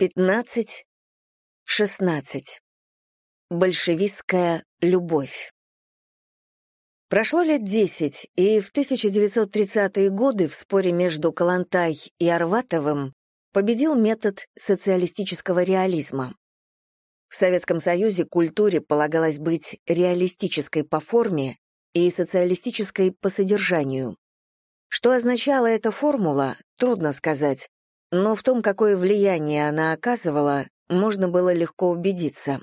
15, 16. Большевистская любовь. Прошло лет десять, и в 1930-е годы в споре между Калантай и Арватовым победил метод социалистического реализма. В Советском Союзе культуре полагалось быть реалистической по форме и социалистической по содержанию. Что означала эта формула, трудно сказать, но в том, какое влияние она оказывала, можно было легко убедиться.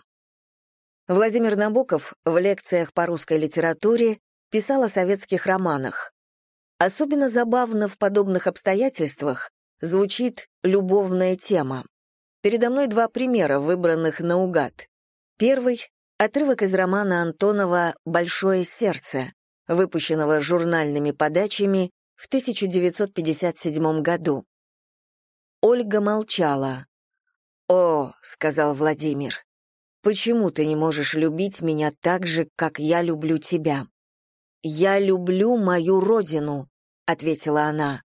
Владимир Набоков в лекциях по русской литературе писал о советских романах. Особенно забавно в подобных обстоятельствах звучит любовная тема. Передо мной два примера, выбранных наугад. Первый — отрывок из романа Антонова «Большое сердце», выпущенного журнальными подачами в 1957 году. Ольга молчала. «О», — сказал Владимир, — «почему ты не можешь любить меня так же, как я люблю тебя?» «Я люблю мою родину», — ответила она.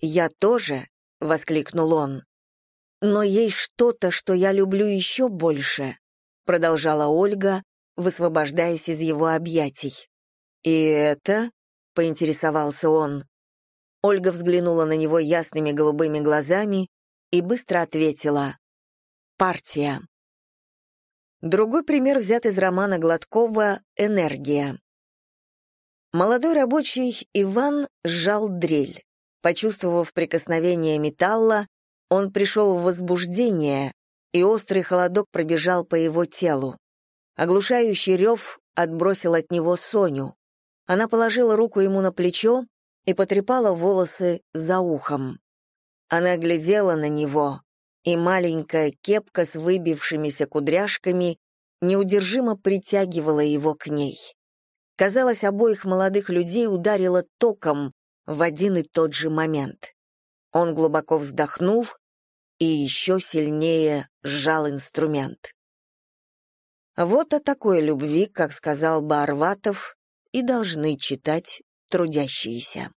«Я тоже», — воскликнул он. «Но есть что-то, что я люблю еще больше», — продолжала Ольга, высвобождаясь из его объятий. «И это?» — поинтересовался он. Ольга взглянула на него ясными голубыми глазами и быстро ответила «Партия». Другой пример взят из романа Гладкова «Энергия». Молодой рабочий Иван сжал дрель. Почувствовав прикосновение металла, он пришел в возбуждение, и острый холодок пробежал по его телу. Оглушающий рев отбросил от него Соню. Она положила руку ему на плечо и потрепала волосы за ухом. Она глядела на него, и маленькая кепка с выбившимися кудряшками неудержимо притягивала его к ней. Казалось, обоих молодых людей ударило током в один и тот же момент. Он глубоко вздохнул и еще сильнее сжал инструмент. Вот о такой любви, как сказал Барватов, и должны читать трудящиеся.